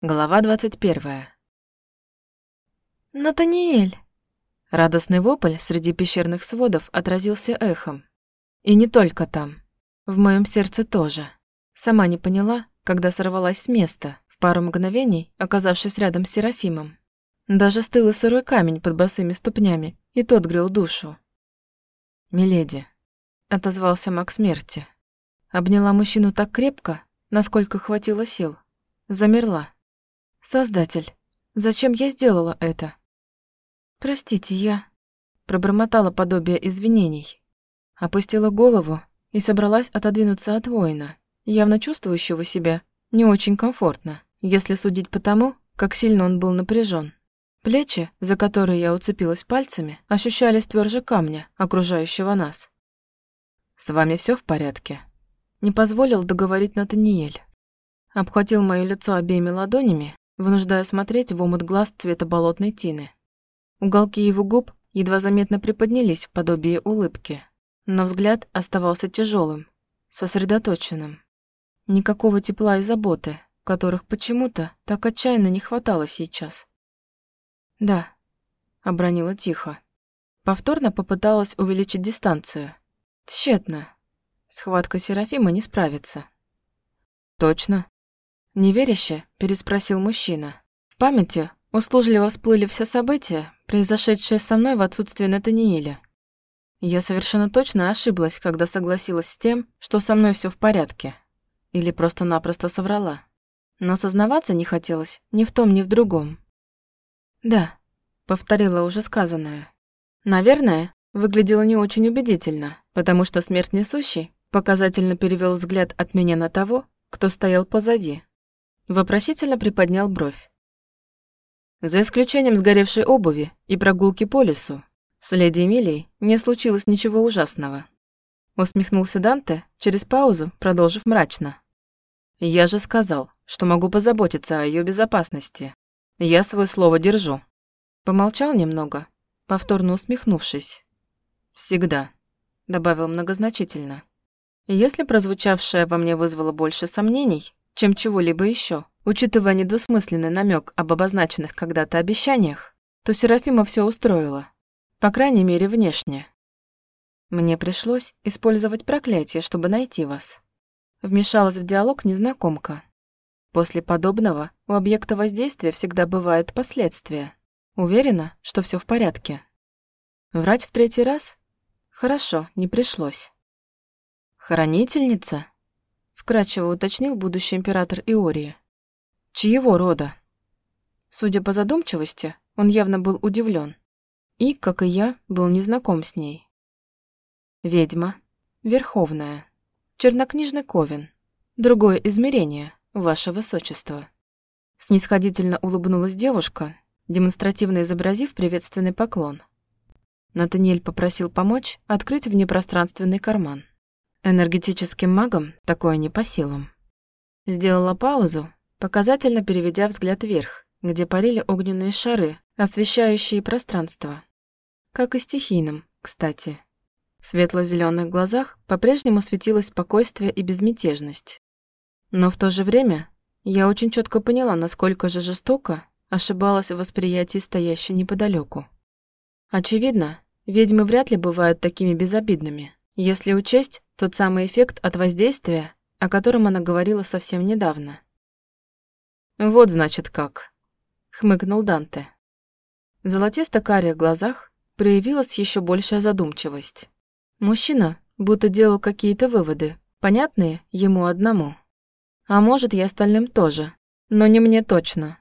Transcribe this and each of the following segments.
Глава двадцать первая. «Натаниэль!» Радостный вопль среди пещерных сводов отразился эхом. И не только там. В моем сердце тоже. Сама не поняла, когда сорвалась с места, в пару мгновений оказавшись рядом с Серафимом. Даже стыл и сырой камень под босыми ступнями, и тот грел душу. «Миледи», — отозвался маг смерти. Обняла мужчину так крепко, насколько хватило сил. Замерла. Создатель, зачем я сделала это? Простите, я... Пробормотала подобие извинений. Опустила голову и собралась отодвинуться от воина, явно чувствующего себя не очень комфортно, если судить по тому, как сильно он был напряжен. Плечи, за которые я уцепилась пальцами, ощущались тверже камня, окружающего нас. «С вами все в порядке?» Не позволил договорить Натаниэль. Обхватил моё лицо обеими ладонями вынуждая смотреть в омут глаз цвета болотной тины. Уголки его губ едва заметно приподнялись в подобие улыбки, но взгляд оставался тяжелым, сосредоточенным. Никакого тепла и заботы, которых почему-то так отчаянно не хватало сейчас. «Да», — обронила тихо. Повторно попыталась увеличить дистанцию. Тщетно. Схватка Серафима не справится. «Точно?» Неверяще переспросил мужчина. В памяти услужливо всплыли все события, произошедшие со мной в отсутствие Натаниэля. Я совершенно точно ошиблась, когда согласилась с тем, что со мной все в порядке. Или просто-напросто соврала. Но сознаваться не хотелось ни в том, ни в другом. «Да», — повторила уже сказанное. Наверное, выглядело не очень убедительно, потому что смерть несущий показательно перевел взгляд от меня на того, кто стоял позади. Вопросительно приподнял бровь. За исключением сгоревшей обуви и прогулки по лесу, с леди Эмилией не случилось ничего ужасного. Усмехнулся Данте, через паузу продолжив мрачно. «Я же сказал, что могу позаботиться о ее безопасности. Я свое слово держу». Помолчал немного, повторно усмехнувшись. «Всегда», — добавил многозначительно. Если прозвучавшее во мне вызвало больше сомнений, чем чего-либо еще. Учитывая недосмысленный намек об обозначенных когда-то обещаниях, то Серафима все устроила. По крайней мере, внешне. Мне пришлось использовать проклятие, чтобы найти вас. Вмешалась в диалог незнакомка. После подобного у объекта воздействия всегда бывают последствия. Уверена, что все в порядке. Врать в третий раз? Хорошо, не пришлось. Хранительница? Вкратчиво уточнил будущий император Иории. Чьего рода? Судя по задумчивости, он явно был удивлен. И, как и я, был незнаком с ней. Ведьма, Верховная, Чернокнижный Ковен, другое измерение, Ваше Высочество. Снисходительно улыбнулась девушка, демонстративно изобразив приветственный поклон. Натаниэль попросил помочь открыть внепространственный карман. Энергетическим магам такое не по силам. Сделала паузу, показательно переведя взгляд вверх, где парили огненные шары, освещающие пространство. Как и стихийным, кстати. В светло-зеленых глазах по-прежнему светилось спокойствие и безмятежность. Но в то же время я очень четко поняла, насколько же жестоко ошибалась в восприятии стоящей неподалеку. Очевидно, ведьмы вряд ли бывают такими безобидными, если учесть тот самый эффект от воздействия, о котором она говорила совсем недавно. «Вот, значит, как», — хмыкнул Данте. В золотисто-карих глазах проявилась еще большая задумчивость. Мужчина будто делал какие-то выводы, понятные ему одному. А может, и остальным тоже, но не мне точно.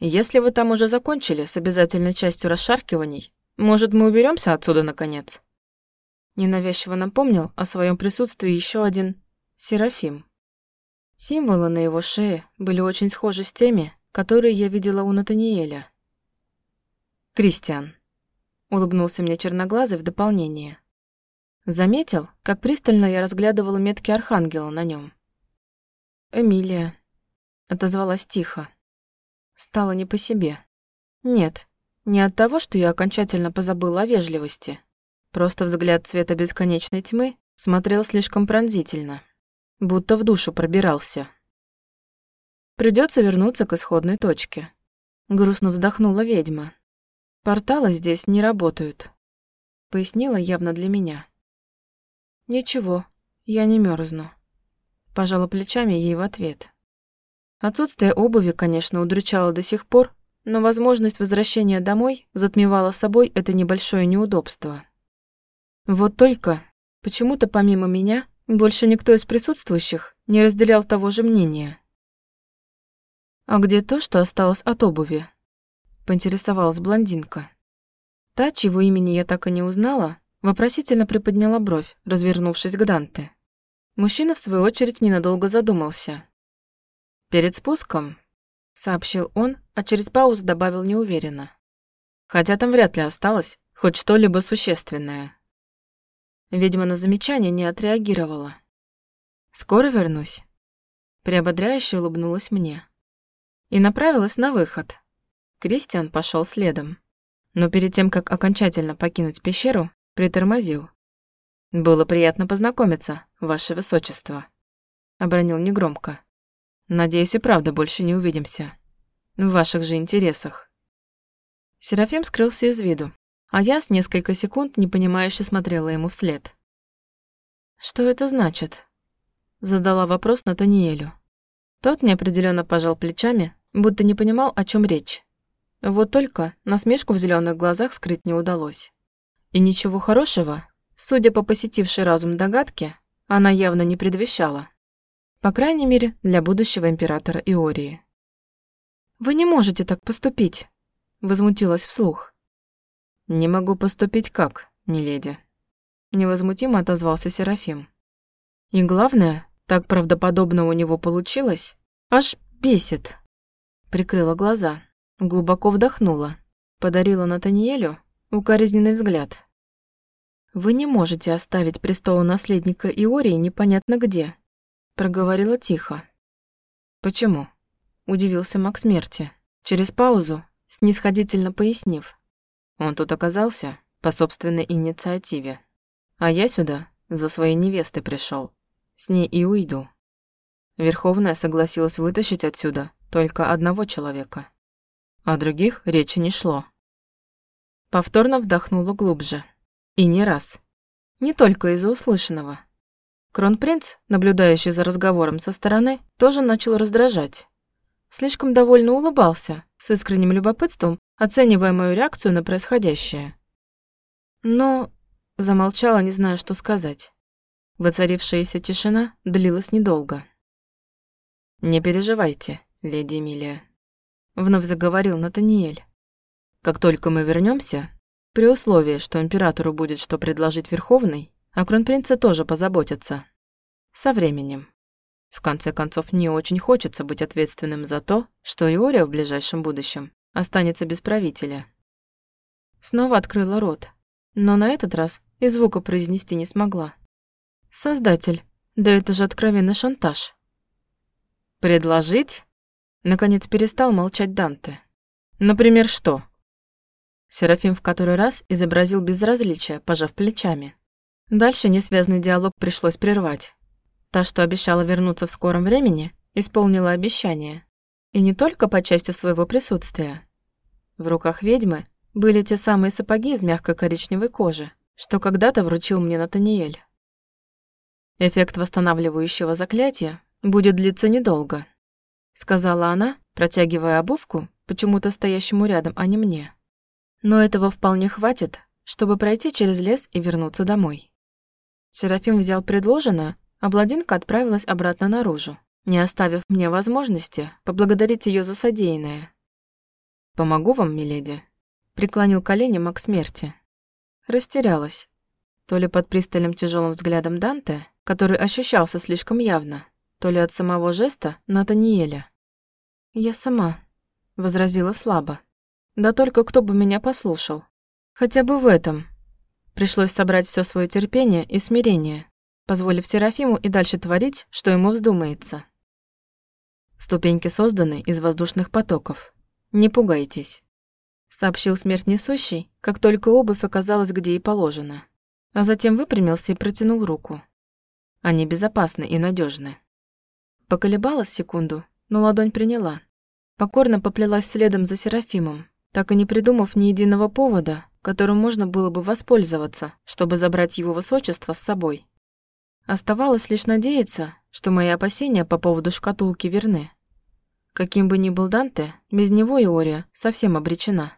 Если вы там уже закончили с обязательной частью расшаркиваний, может, мы уберемся отсюда наконец? Ненавязчиво напомнил о своем присутствии еще один Серафим. Символы на его шее были очень схожи с теми, которые я видела у Натаниэля. «Кристиан», — улыбнулся мне черноглазый в дополнение. Заметил, как пристально я разглядывала метки Архангела на нем. «Эмилия», — отозвалась тихо. Стало не по себе. Нет, не от того, что я окончательно позабыла о вежливости, Просто взгляд цвета бесконечной тьмы смотрел слишком пронзительно, будто в душу пробирался. Придется вернуться к исходной точке. Грустно вздохнула ведьма. Порталы здесь не работают. Пояснила явно для меня. Ничего, я не мерзну. Пожала плечами ей в ответ. Отсутствие обуви, конечно, удручало до сих пор, но возможность возвращения домой затмевала собой это небольшое неудобство. Вот только, почему-то помимо меня, больше никто из присутствующих не разделял того же мнения. «А где то, что осталось от обуви?» — поинтересовалась блондинка. Та, чьего имени я так и не узнала, вопросительно приподняла бровь, развернувшись к Данте. Мужчина, в свою очередь, ненадолго задумался. «Перед спуском», — сообщил он, а через паузу добавил неуверенно. «Хотя там вряд ли осталось хоть что-либо существенное». Ведьма на замечание не отреагировала. «Скоро вернусь», — приободряюще улыбнулась мне и направилась на выход. Кристиан пошел следом. Но перед тем, как окончательно покинуть пещеру, притормозил. «Было приятно познакомиться, ваше высочество», — обронил негромко. «Надеюсь, и правда больше не увидимся. В ваших же интересах». Серафим скрылся из виду, а я с несколько секунд непонимающе смотрела ему вслед. «Что это значит?» Задала вопрос Натаниэлю. Тот неопределенно пожал плечами, будто не понимал, о чем речь. Вот только насмешку в зеленых глазах скрыть не удалось. И ничего хорошего, судя по посетившей разум догадке, она явно не предвещала. По крайней мере, для будущего императора Иории. «Вы не можете так поступить», — возмутилась вслух. «Не могу поступить как, миледи?» Невозмутимо отозвался Серафим. И главное, так правдоподобно у него получилось, аж бесит прикрыла глаза, глубоко вдохнула, подарила Натаниэлю укоризненный взгляд. «Вы не можете оставить престол наследника Иории непонятно где», проговорила тихо. «Почему?» – удивился Мак смерти, через паузу, снисходительно пояснив. «Он тут оказался по собственной инициативе, а я сюда за своей невестой пришел. С ней и уйду». Верховная согласилась вытащить отсюда только одного человека. О других речи не шло. Повторно вдохнула глубже. И не раз. Не только из-за услышанного. Кронпринц, наблюдающий за разговором со стороны, тоже начал раздражать. Слишком довольно улыбался, с искренним любопытством, оценивая мою реакцию на происходящее. Но замолчала, не зная, что сказать. Воцарившаяся тишина длилась недолго. «Не переживайте, леди Эмилия», — вновь заговорил Натаниэль. «Как только мы вернемся, при условии, что императору будет что предложить Верховный, а кронпринца тоже позаботятся. Со временем. В конце концов, не очень хочется быть ответственным за то, что Иория в ближайшем будущем останется без правителя». Снова открыла рот, но на этот раз и звука произнести не смогла. «Создатель, да это же откровенный шантаж». «Предложить?» Наконец перестал молчать Данте. «Например, что?» Серафим в который раз изобразил безразличие, пожав плечами. Дальше несвязный диалог пришлось прервать. Та, что обещала вернуться в скором времени, исполнила обещание. И не только по части своего присутствия. В руках ведьмы были те самые сапоги из мягкой коричневой кожи, что когда-то вручил мне Натаниэль. Эффект восстанавливающего заклятия будет длиться недолго, сказала она, протягивая обувку, почему-то стоящему рядом, а не мне. Но этого вполне хватит, чтобы пройти через лес и вернуться домой. Серафим взял предложенное, а Бладинка отправилась обратно наружу, не оставив мне возможности поблагодарить ее за содеянное. «Помогу вам, миледи?» — преклонил колени маг смерти. Растерялась. То ли под пристальным тяжелым взглядом Данте, который ощущался слишком явно, то ли от самого жеста Натаниэля. «Я сама», — возразила слабо. «Да только кто бы меня послушал. Хотя бы в этом». Пришлось собрать все свое терпение и смирение, позволив Серафиму и дальше творить, что ему вздумается. Ступеньки созданы из воздушных потоков. Не пугайтесь. Сообщил смерть несущий, как только обувь оказалась где и положено. А затем выпрямился и протянул руку. Они безопасны и надежны. Поколебалась секунду но ладонь приняла. Покорно поплелась следом за Серафимом, так и не придумав ни единого повода, которым можно было бы воспользоваться, чтобы забрать его высочество с собой. Оставалось лишь надеяться, что мои опасения по поводу шкатулки верны. Каким бы ни был Данте, без него Иория совсем обречена.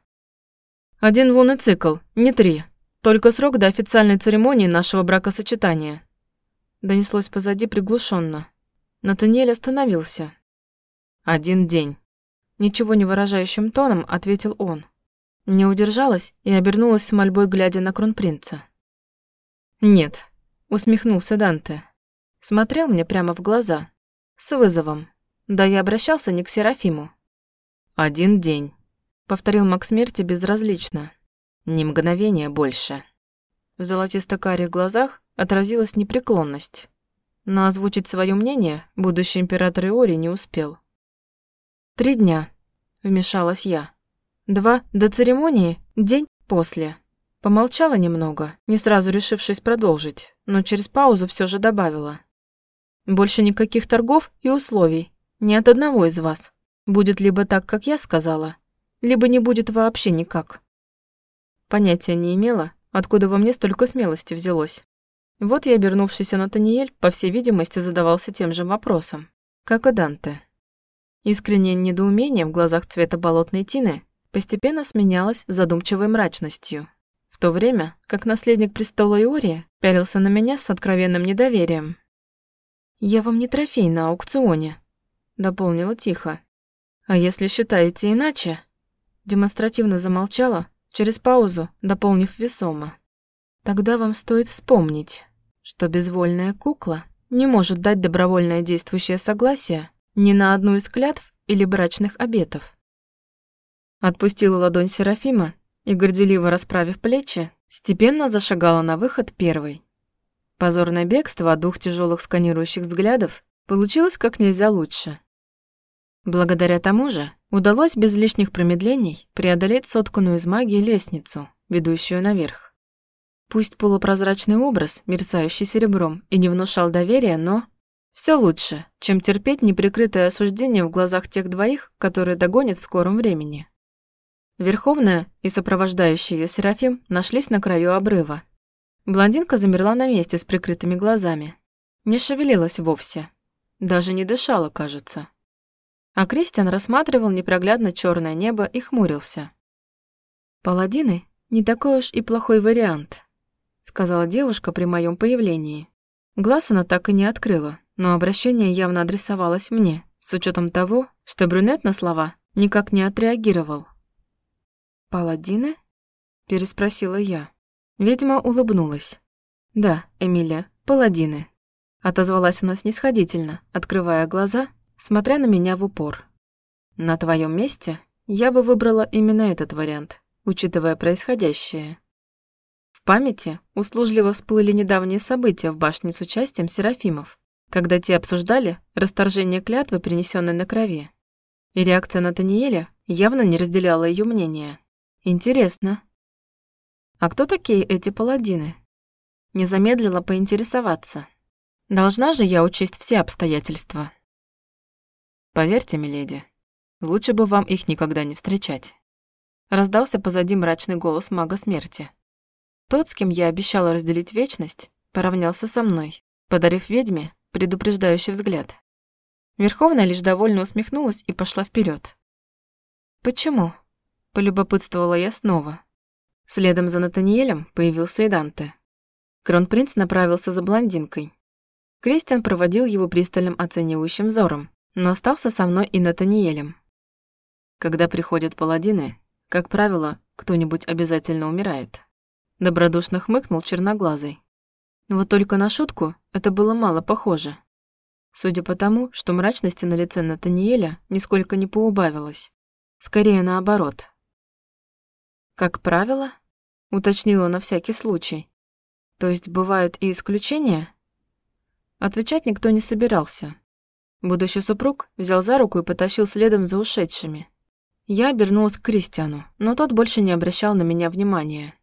«Один лунный цикл, не три. Только срок до официальной церемонии нашего бракосочетания». Донеслось позади приглушенно. Натаниэль остановился. «Один день». Ничего не выражающим тоном ответил он. Не удержалась и обернулась с мольбой, глядя на кронпринца. «Нет», — усмехнулся Данте. Смотрел мне прямо в глаза. С вызовом. Да я обращался не к Серафиму. «Один день», — повторил маг смерти безразлично. «Ни мгновения больше». В золотисто-карих глазах отразилась непреклонность. Но озвучить свое мнение будущий император Иори не успел. «Три дня», — вмешалась я. Два до церемонии, день после. Помолчала немного, не сразу решившись продолжить, но через паузу все же добавила. Больше никаких торгов и условий, ни от одного из вас. Будет либо так, как я сказала, либо не будет вообще никак. Понятия не имела, откуда во мне столько смелости взялось. Вот я, обернувшийся Натаниэль, по всей видимости, задавался тем же вопросом, как и Данте. Искреннее недоумение в глазах цвета болотной тины постепенно сменялась задумчивой мрачностью, в то время как наследник престола Иория пялился на меня с откровенным недоверием. «Я вам не трофей на аукционе», — дополнила тихо. «А если считаете иначе?» Демонстративно замолчала, через паузу дополнив весомо. «Тогда вам стоит вспомнить, что безвольная кукла не может дать добровольное действующее согласие ни на одну из клятв или брачных обетов. Отпустила ладонь Серафима и, горделиво расправив плечи, степенно зашагала на выход первой. Позорное бегство от двух тяжелых сканирующих взглядов получилось как нельзя лучше. Благодаря тому же удалось без лишних промедлений преодолеть сотканную из магии лестницу, ведущую наверх. Пусть полупрозрачный образ, мерцающий серебром, и не внушал доверия, но все лучше, чем терпеть неприкрытое осуждение в глазах тех двоих, которые догонят в скором времени. Верховная и сопровождающий ее Серафим нашлись на краю обрыва. Блондинка замерла на месте с прикрытыми глазами. Не шевелилась вовсе. Даже не дышала, кажется. А Кристиан рассматривал непроглядно черное небо и хмурился. «Паладины — не такой уж и плохой вариант», — сказала девушка при моем появлении. Глаз она так и не открыла, но обращение явно адресовалось мне, с учетом того, что брюнет на слова никак не отреагировал. «Паладины?» – переспросила я. Ведьма улыбнулась. «Да, Эмилия, паладины», – отозвалась она снисходительно, открывая глаза, смотря на меня в упор. «На твоем месте я бы выбрала именно этот вариант, учитывая происходящее». В памяти услужливо всплыли недавние события в башне с участием Серафимов, когда те обсуждали расторжение клятвы, принесенной на крови. И реакция Натаниэля явно не разделяла ее мнение. Интересно. А кто такие эти паладины? Не замедлила поинтересоваться. Должна же я учесть все обстоятельства. Поверьте, миледи, лучше бы вам их никогда не встречать. Раздался позади мрачный голос мага смерти. Тот, с кем я обещала разделить вечность, поравнялся со мной, подарив ведьме предупреждающий взгляд. Верховная лишь довольно усмехнулась и пошла вперед. «Почему?» Полюбопытствовала я снова. Следом за Натаниэлем появился и Данте. Кронпринц направился за блондинкой. Кристиан проводил его пристальным оценивающим взором, но остался со мной и Натаниэлем. Когда приходят паладины, как правило, кто-нибудь обязательно умирает. Добродушно хмыкнул черноглазый. Вот только на шутку это было мало похоже. Судя по тому, что мрачности на лице Натаниэля нисколько не поубавилось. Скорее наоборот. Как правило, уточнила на всякий случай. То есть бывают и исключения? Отвечать никто не собирался. Будущий супруг взял за руку и потащил следом за ушедшими. Я обернулась к Кристиану, но тот больше не обращал на меня внимания.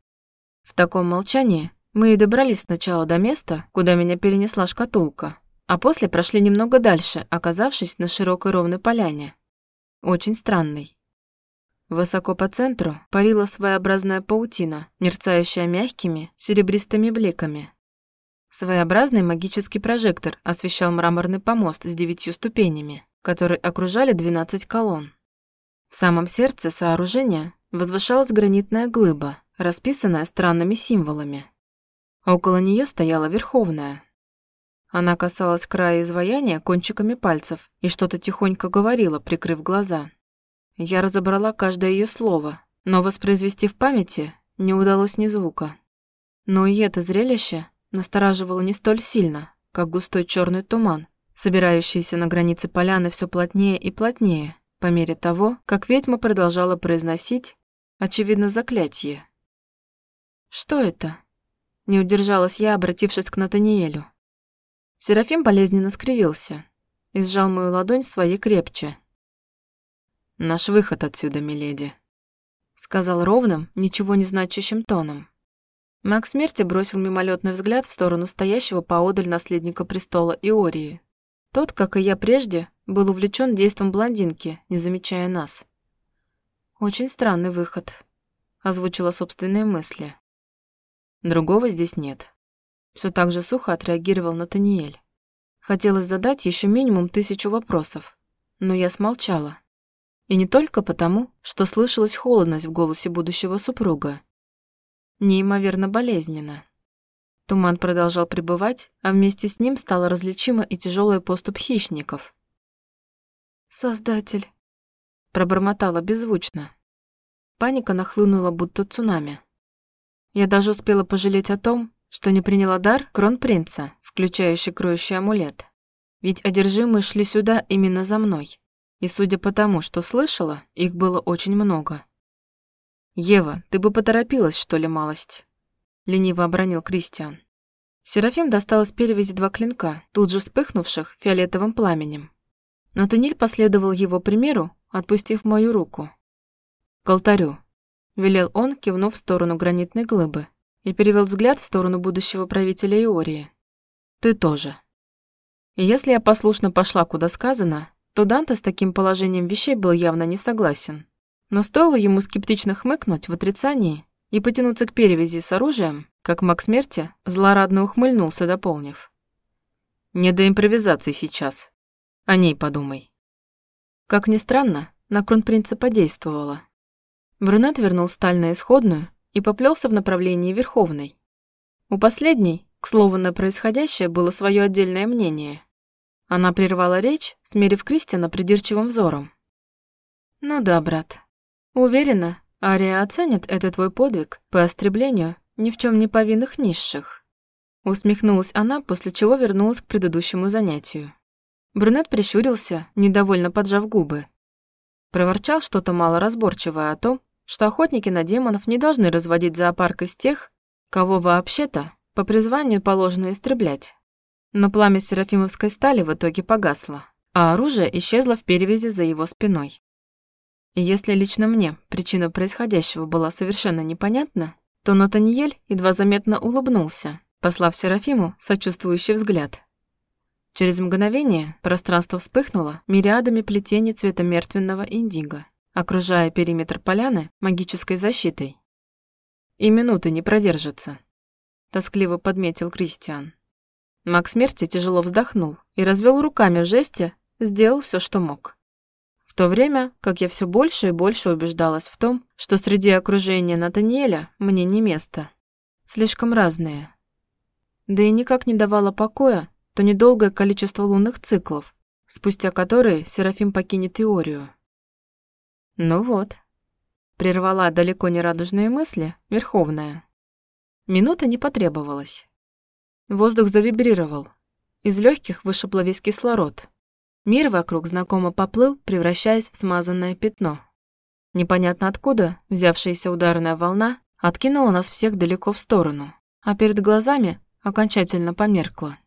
В таком молчании мы и добрались сначала до места, куда меня перенесла шкатулка, а после прошли немного дальше, оказавшись на широкой ровной поляне. Очень странной. Высоко по центру парила своеобразная паутина, мерцающая мягкими серебристыми бликами. Своеобразный магический прожектор освещал мраморный помост с девятью ступенями, которые окружали 12 колонн. В самом сердце сооружения возвышалась гранитная глыба, расписанная странными символами. около нее стояла Верховная. Она касалась края изваяния кончиками пальцев и что-то тихонько говорила, прикрыв глаза. Я разобрала каждое ее слово, но воспроизвести в памяти не удалось ни звука. Но и это зрелище настораживало не столь сильно, как густой черный туман, собирающийся на границе поляны все плотнее и плотнее, по мере того, как ведьма продолжала произносить, очевидно, заклятие. «Что это?» — не удержалась я, обратившись к Натаниэлю. Серафим болезненно скривился и сжал мою ладонь в своей крепче, «Наш выход отсюда, миледи», — сказал ровным, ничего не значащим тоном. Маг смерти бросил мимолетный взгляд в сторону стоящего поодаль наследника престола Иории. Тот, как и я прежде, был увлечен действом блондинки, не замечая нас. «Очень странный выход», — озвучила собственные мысли. «Другого здесь нет». Все так же сухо отреагировал Натаниэль. Хотелось задать еще минимум тысячу вопросов, но я смолчала. И не только потому, что слышалась холодность в голосе будущего супруга. Неимоверно болезненно. Туман продолжал пребывать, а вместе с ним стала различима и тяжелая поступ хищников. «Создатель», — пробормотала беззвучно. Паника нахлынула, будто цунами. Я даже успела пожалеть о том, что не приняла дар кронпринца, включающий кроющий амулет. Ведь одержимые шли сюда именно за мной. И судя по тому, что слышала, их было очень много. «Ева, ты бы поторопилась, что ли, малость?» Лениво обронил Кристиан. Серафим достал из перевязи два клинка, тут же вспыхнувших фиолетовым пламенем. Но Таниль последовал его примеру, отпустив мою руку. «К алтарю», — велел он, кивнув в сторону гранитной глыбы, и перевел взгляд в сторону будущего правителя Иории. «Ты тоже». И если я послушно пошла, куда сказано, то Данте с таким положением вещей был явно не согласен. Но стоило ему скептично хмыкнуть в отрицании и потянуться к перевязи с оружием, как маг смерти злорадно ухмыльнулся, дополнив. «Не до импровизации сейчас. О ней подумай». Как ни странно, на кронпринца подействовало. Брюнет вернул сталь на исходную и поплелся в направлении Верховной. У последней, к слову, на происходящее было свое отдельное мнение. Она прервала речь, смерив Кристиана придирчивым взором. «Ну да, брат. Уверена, Ария оценит этот твой подвиг по остреблению ни в чем не повинных низших». Усмехнулась она, после чего вернулась к предыдущему занятию. Брюнет прищурился, недовольно поджав губы. Проворчал что-то малоразборчивое о том, что охотники на демонов не должны разводить зоопарк из тех, кого вообще-то по призванию положено истреблять. Но пламя серафимовской стали в итоге погасло, а оружие исчезло в перевязи за его спиной. Если лично мне причина происходящего была совершенно непонятна, то Натаниэль едва заметно улыбнулся, послав Серафиму сочувствующий взгляд. Через мгновение пространство вспыхнуло мириадами плетений цвета мертвенного индиго, окружая периметр поляны магической защитой. «И минуты не продержится», — тоскливо подметил Кристиан. Маг смерти тяжело вздохнул и развел руками в жесте, сделал все, что мог. В то время, как я все больше и больше убеждалась в том, что среди окружения Натаниэля мне не место. Слишком разные. Да и никак не давало покоя то недолгое количество лунных циклов, спустя которые Серафим покинет теорию. Ну вот. Прервала далеко не радужные мысли Верховная. Минута не потребовалась. Воздух завибрировал. Из легких вышибло весь кислород. Мир вокруг знакомо поплыл, превращаясь в смазанное пятно. Непонятно откуда взявшаяся ударная волна откинула нас всех далеко в сторону, а перед глазами окончательно померкла.